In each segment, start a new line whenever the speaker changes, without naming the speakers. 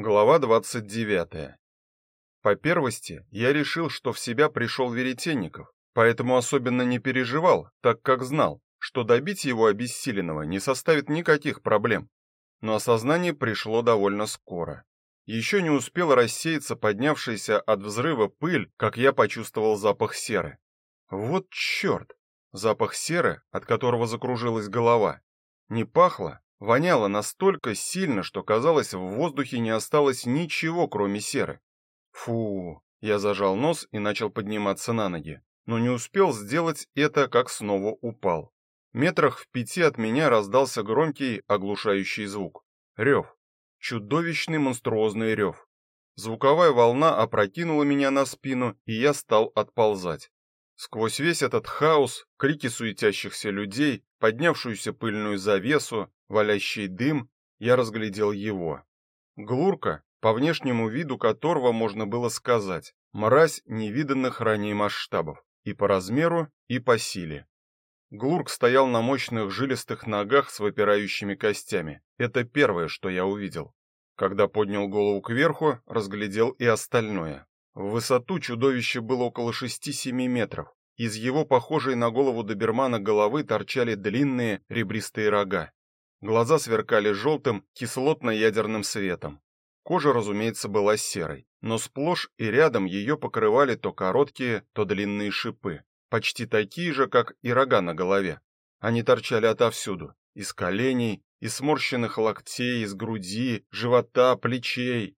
Глава 29. По первости, я решил, что в себя пришел Веретенников, поэтому особенно не переживал, так как знал, что добить его обессиленного не составит никаких проблем. Но осознание пришло довольно скоро. Еще не успел рассеяться поднявшаяся от взрыва пыль, как я почувствовал запах серы. Вот черт! Запах серы, от которого закружилась голова. Не пахло, Воняло настолько сильно, что казалось, в воздухе не осталось ничего, кроме серы. Фу, я зажал нос и начал подниматься на ноги, но не успел сделать это, как снова упал. Метрах в пяти от меня раздался громкий, оглушающий звук. Рев. Чудовищный монструозный рев. Звуковая волна опрокинула меня на спину, и я стал отползать. Сквозь весь этот хаос, крики суетящихся людей, поднявшуюся пыльную завесу, валящий дым, я разглядел его. Глурка, по внешнему виду которого можно было сказать, мразь невиданных ранее масштабов, и по размеру, и по силе. Глурк стоял на мощных жилистых ногах с выпирающими костями. Это первое, что я увидел. Когда поднял голову кверху, разглядел и остальное. В высоту чудовище было около 6-7 метров. Из его похожей на голову добермана головы торчали длинные ребристые рога. Глаза сверкали желтым кислотно-ядерным светом. Кожа, разумеется, была серой, но сплошь и рядом ее покрывали то короткие, то длинные шипы, почти такие же, как и рога на голове. Они торчали отовсюду: из коленей, из сморщенных локтей, из груди, живота, плечей,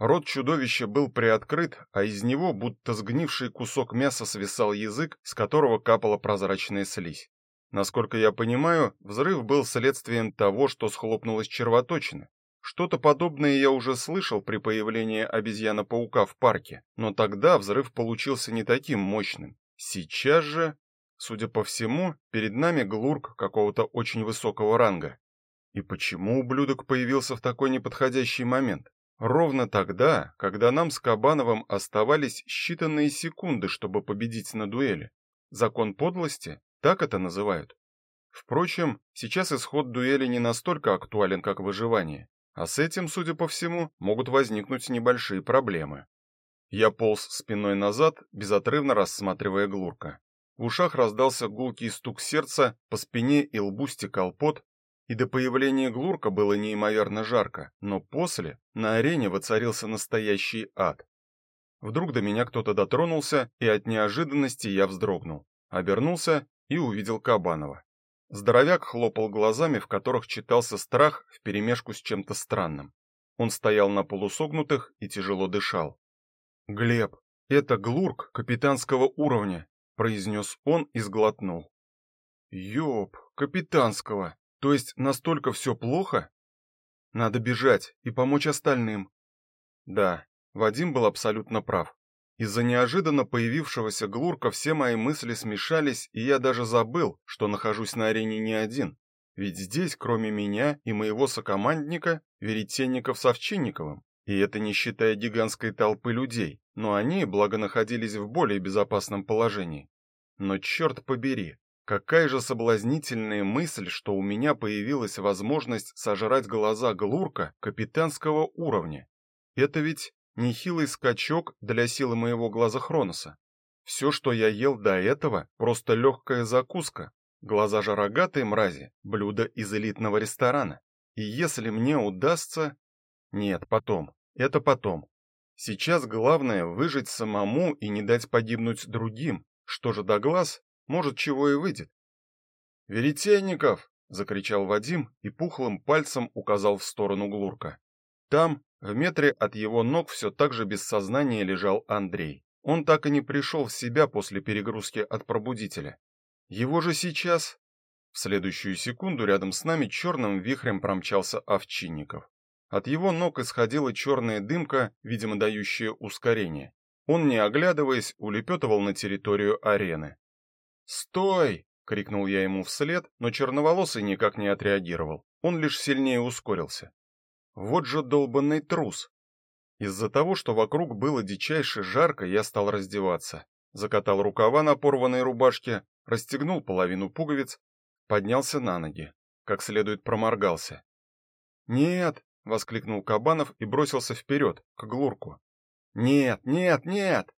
Рот чудовища был приоткрыт, а из него, будто сгнивший кусок мяса, свисал язык, с которого капала прозрачная слизь. Насколько я понимаю, взрыв был следствием того, что схлопнулась червоточина. Что-то подобное я уже слышал при появлении обезьяна-паука в парке, но тогда взрыв получился не таким мощным. Сейчас же, судя по всему, перед нами глурк какого-то очень высокого ранга. И почему ублюдок появился в такой неподходящий момент? Ровно тогда, когда нам с Кабановым оставались считанные секунды, чтобы победить на дуэли. Закон подлости, так это называют. Впрочем, сейчас исход дуэли не настолько актуален, как выживание, а с этим, судя по всему, могут возникнуть небольшие проблемы. Я полз спиной назад, безотрывно рассматривая Глурка. В ушах раздался гулкий стук сердца, по спине и лбу стекал пот, и до появления Глурка было неимоверно жарко, но после на арене воцарился настоящий ад. Вдруг до меня кто-то дотронулся, и от неожиданности я вздрогнул. Обернулся и увидел Кабанова. Здоровяк хлопал глазами, в которых читался страх вперемешку с чем-то странным. Он стоял на полусогнутых и тяжело дышал. "Глеб, это глурк капитанского уровня", произнес он и сглотнул. "Ёп, капитанского", то есть настолько все плохо? Надо бежать и помочь остальным. Да, Вадим был абсолютно прав. Из-за неожиданно появившегося глурка все мои мысли смешались, и я даже забыл, что нахожусь на арене не один. Ведь здесь, кроме меня и моего сокомандника, Веретенников с Овчинниковым, и это не считая гигантской толпы людей, но они, благо, находились в более безопасном положении. Но черт побери, Какая же соблазнительная мысль, что у меня появилась возможность сожрать глаза глурка капитанского уровня. Это ведь нехилый скачок для силы моего глаза Хроноса. Все, что я ел до этого, просто легкая закуска. Глаза же рогатой мрази, блюдо из элитного ресторана. И если мне удастся... Нет, потом. Это потом. Сейчас главное выжить самому и не дать погибнуть другим. Что же до глаз, может, чего и выйдет. Веретенников, закричал Вадим и пухлым пальцем указал в сторону Глурка. Там, в метре от его ног все так же без сознания лежал Андрей. Он так и не пришел в себя после перегрузки от пробудителя. Его же сейчас в следующую секунду рядом с нами черным вихрем промчался Овчинников. От его ног исходила черная дымка, видимо, дающая ускорение. Он, не оглядываясь, улепетывал на территорию арены. "Стой!" крикнул я ему вслед, но черноволосый никак не отреагировал. Он лишь сильнее ускорился. Вот же долбанный трус. Из-за того, что вокруг было дичайше жарко, я стал раздеваться. Закатал рукава на порванной рубашке, расстегнул половину пуговиц, поднялся на ноги, как следует проморгался. Нет, воскликнул Кабанов и бросился вперед, к Глурку. Нет, нет, нет.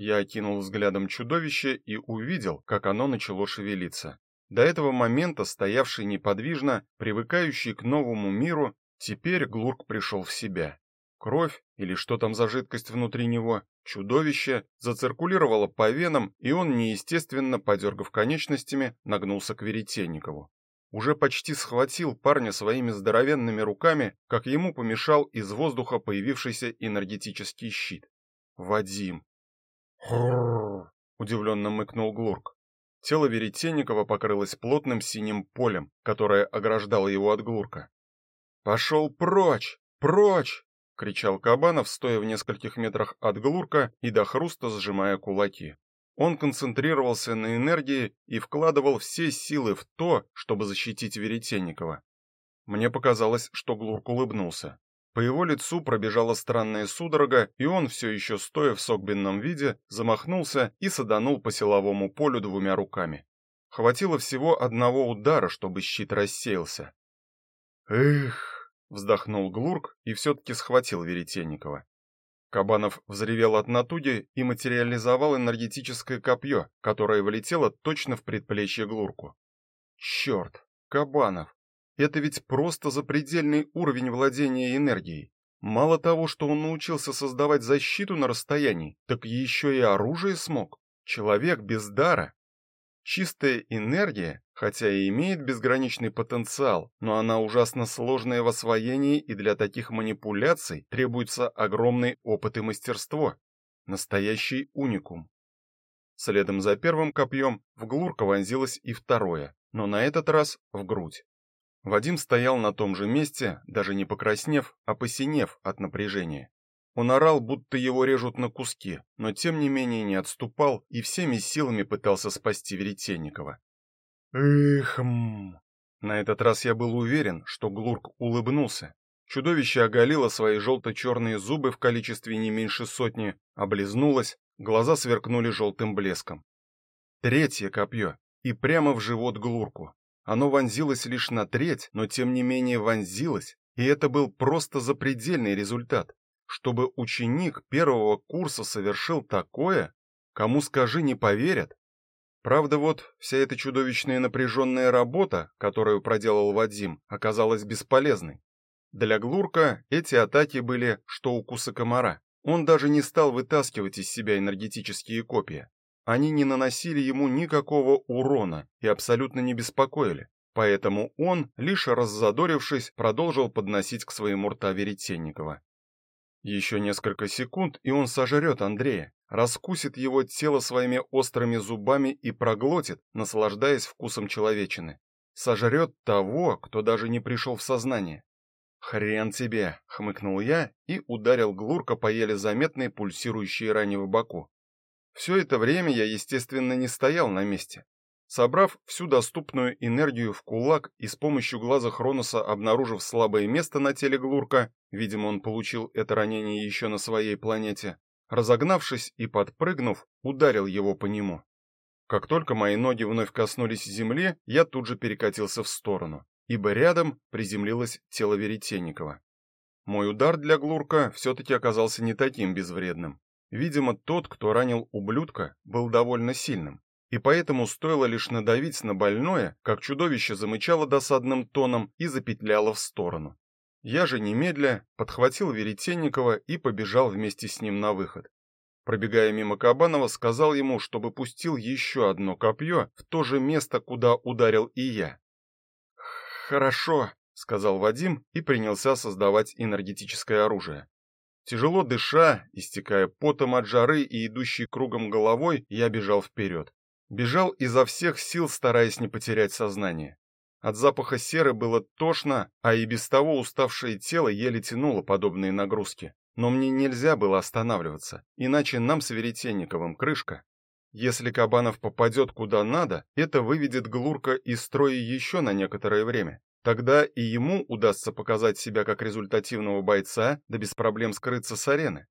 Я окинул взглядом чудовище и увидел, как оно начало шевелиться. До этого момента стоявший неподвижно, привыкающий к новому миру, теперь Глурк пришел в себя. Кровь или что там за жидкость внутри него, чудовище зациркулировало по венам, и он неестественно, подергав конечностями, нагнулся к Веретенникову. Уже почти схватил парня своими здоровенными руками, как ему помешал из воздуха появившийся энергетический щит. Вадим. Хрррр, удивленно мыкнул Глурк. Тело Веретенникова покрылось плотным синим полем, которое ограждало его от Глурка. «Пошел прочь! Прочь!» — кричал Кабанов, стоя в нескольких метрах от Глурка и до хруста сжимая кулаки. Он концентрировался на энергии и вкладывал все силы в то, чтобы защитить Веретенникова. Мне показалось, что Глурк улыбнулся. По его лицу пробежала странная судорога, и он все еще стоя в согбенном виде, замахнулся и саданул по силовому полю двумя руками. Хватило всего одного удара, чтобы щит рассеялся. Эх, вздохнул Глурк и все таки схватил Веретенникова. Кабанов взревел от натуги и материализовал энергетическое копье, которое влетело точно в предплечье Глурку. Черт, Кабанов, это ведь просто запредельный уровень владения энергией. Мало того, что он научился создавать защиту на расстоянии, так еще и оружие смог. Человек без дара. Чистая энергия, хотя и имеет безграничный потенциал, но она ужасно сложная в освоении, и для таких манипуляций требуется огромный опыт и мастерство. Настоящий уникум. Следом за первым копьем в Глурка вонзилось и второе, но на этот раз в грудь. Вадим стоял на том же месте, даже не покраснев, а посинев от напряжения. Он орал, будто его режут на куски, но тем не менее не отступал и всеми силами пытался спасти Веретенникова. Эхм. На этот раз я был уверен, что Глурк улыбнулся. Чудовище оголило свои желто черные зубы в количестве не меньше сотни, облизнулось, глаза сверкнули желтым блеском. Третье копье и прямо в живот Глурку. Оно вонзилось лишь на треть, но тем не менее вонзилось, и это был просто запредельный результат. Чтобы ученик первого курса совершил такое, кому скажи, не поверят. Правда, вот вся эта чудовищная напряженная работа, которую проделал Вадим, оказалась бесполезной. Для Глурка эти атаки были что укусы комара. Он даже не стал вытаскивать из себя энергетические копии. Они не наносили ему никакого урона и абсолютно не беспокоили. Поэтому он, лишь раззадорившись, продолжил подносить к своему рта Веретенникова. Еще несколько секунд, и он сожрет Андрея, раскусит его тело своими острыми зубами и проглотит, наслаждаясь вкусом человечины. Сожрет того, кто даже не пришел в сознание. Хрен тебе, хмыкнул я и ударил Глурка по еле заметной пульсирующей ране в боку. Все это время я, естественно, не стоял на месте. Собрав всю доступную энергию в кулак и с помощью глаза Хроноса обнаружив слабое место на теле Глурка, видимо, он получил это ранение еще на своей планете, разогнавшись и подпрыгнув, ударил его по нему. Как только мои ноги вновь коснулись земли, я тут же перекатился в сторону, ибо рядом приземлилось тело Веретенникова. Мой удар для Глурка все таки оказался не таким безвредным. Видимо, тот, кто ранил ублюдка, был довольно сильным, и поэтому стоило лишь надавить на больное, как чудовище замычало досадным тоном и запетляло в сторону. Я же немедля подхватил Веретенникова и побежал вместе с ним на выход. Пробегая мимо Кабанова, сказал ему, чтобы пустил еще одно копье в то же место, куда ударил и я. Хорошо, сказал Вадим и принялся создавать энергетическое оружие. Тяжело дыша, истекая потом от жары и идущей кругом головой, я бежал вперед. Бежал изо всех сил, стараясь не потерять сознание. От запаха серы было тошно, а и без того уставшее тело еле тянуло подобные нагрузки. Но мне нельзя было останавливаться, иначе нам с Веретенниковым крышка. Если Кабанов попадет куда надо, это выведет Глурка из строя еще на некоторое время. Тогда и ему удастся показать себя как результативного бойца, да без проблем скрыться с арены.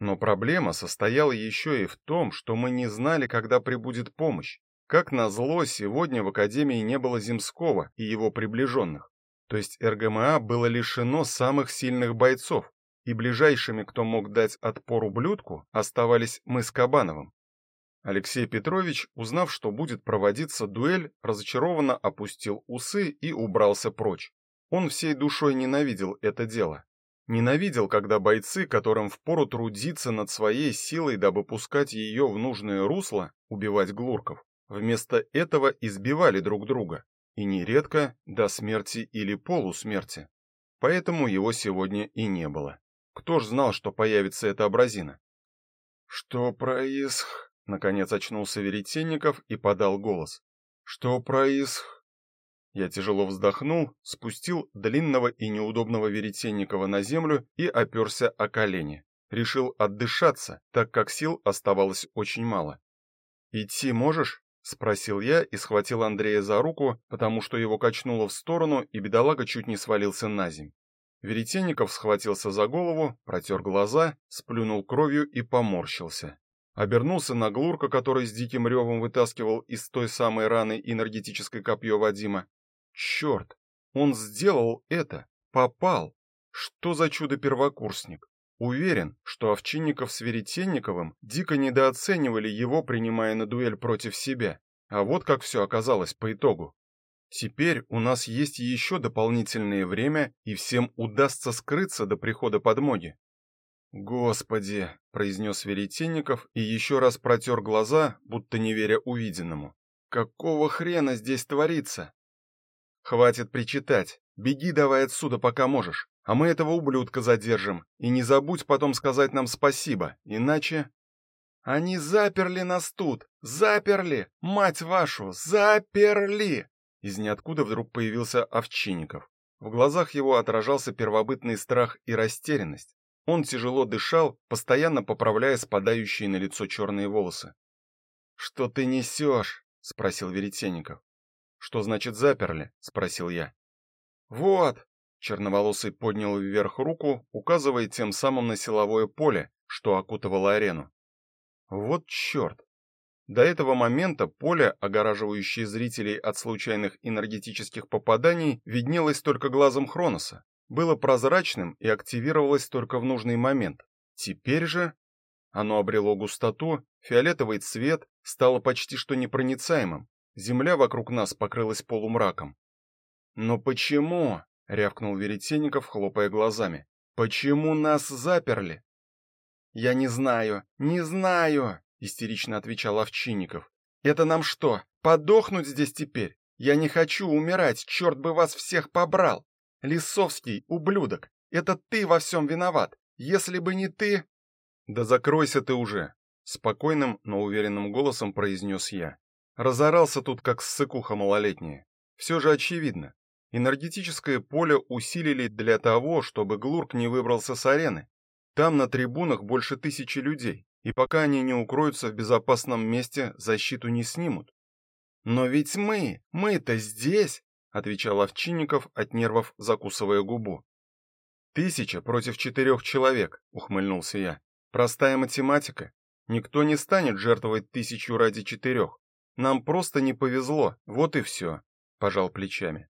Но проблема состояла еще и в том, что мы не знали, когда прибудет помощь. Как назло, сегодня в академии не было Земского и его приближенных. То есть РГМА было лишено самых сильных бойцов, и ближайшими, кто мог дать отпор ублюдку, оставались мы с Кабановым. Алексей Петрович, узнав, что будет проводиться дуэль, разочарованно опустил усы и убрался прочь. Он всей душой ненавидел это дело. Ненавидел, когда бойцы, которым впору трудиться над своей силой, дабы пускать ее в нужное русло, убивать глурков, вместо этого избивали друг друга, и нередко до смерти или полусмерти. Поэтому его сегодня и не было. Кто ж знал, что появится эта образина? Что происх? Наконец очнулся Веретенников и подал голос. Что происх? Я тяжело вздохнул, спустил длинного и неудобного Веретенникова на землю и оперся о колени. Решил отдышаться, так как сил оставалось очень мало. Идти можешь? спросил я и схватил Андрея за руку, потому что его качнуло в сторону, и бедолага чуть не свалился на землю. Веретенников схватился за голову, протер глаза, сплюнул кровью и поморщился. Обернулся на Глурка, который с диким ревом вытаскивал из той самой раны энергетическое копье Вадима. Черт, он сделал это, попал. Что за чудо-первокурсник? Уверен, что Овчинников с Веретенниковым дико недооценивали его, принимая на дуэль против себя. А вот как все оказалось по итогу. Теперь у нас есть еще дополнительное время, и всем удастся скрыться до прихода подмоги. Господи, произнес Веретенников и еще раз протер глаза, будто не веря увиденному. Какого хрена здесь творится? Хватит причитать. Беги давай отсюда, пока можешь, а мы этого ублюдка задержим. И не забудь потом сказать нам спасибо, иначе они заперли нас тут, заперли, мать вашу, заперли. Из ниоткуда вдруг появился Овчинников. В глазах его отражался первобытный страх и растерянность. Он тяжело дышал, постоянно поправляя спадающие на лицо черные волосы. "Что ты несешь?» — спросил Веретенников. "Что значит заперли?" спросил я. "Вот", черноволосый поднял вверх руку, указывая тем самым на силовое поле, что окутывало арену. "Вот черт! До этого момента поле, огораживающее зрителей от случайных энергетических попаданий, виднелось только глазом Хроноса, было прозрачным и активировалось только в нужный момент. Теперь же оно обрело густоту, фиолетовый цвет, стало почти что непроницаемым. Земля вокруг нас покрылась полумраком. Но почему? рявкнул Веретенников, хлопая глазами. Почему нас заперли? Я не знаю, не знаю, истерично отвечал Овчинников. Это нам что, подохнуть здесь теперь? Я не хочу умирать, черт бы вас всех побрал. Лисовский, ублюдок, это ты во всем виноват. Если бы не ты, Да закройся ты уже, спокойным, но уверенным голосом произнес я. Разорался тут как ссыкуха малолетняя. Все же очевидно. Энергетическое поле усилили для того, чтобы Глурк не выбрался с арены. Там на трибунах больше тысячи людей и пока они не укроются в безопасном месте, защиту не снимут. Но ведь мы, мы-то здесь, отвечал Овчинников от нервов, закусывая губу. Тысяча против четырех человек, ухмыльнулся я. Простая математика. Никто не станет жертвовать тысячу ради четырех. Нам просто не повезло, вот и все», — пожал плечами.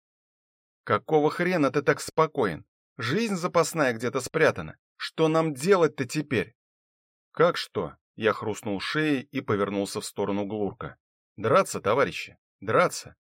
Какого хрена ты так спокоен? Жизнь запасная где-то спрятана. Что нам делать-то теперь? Как что? Я хрустнул шеей и повернулся в сторону Глурка. Драться, товарищи, драться.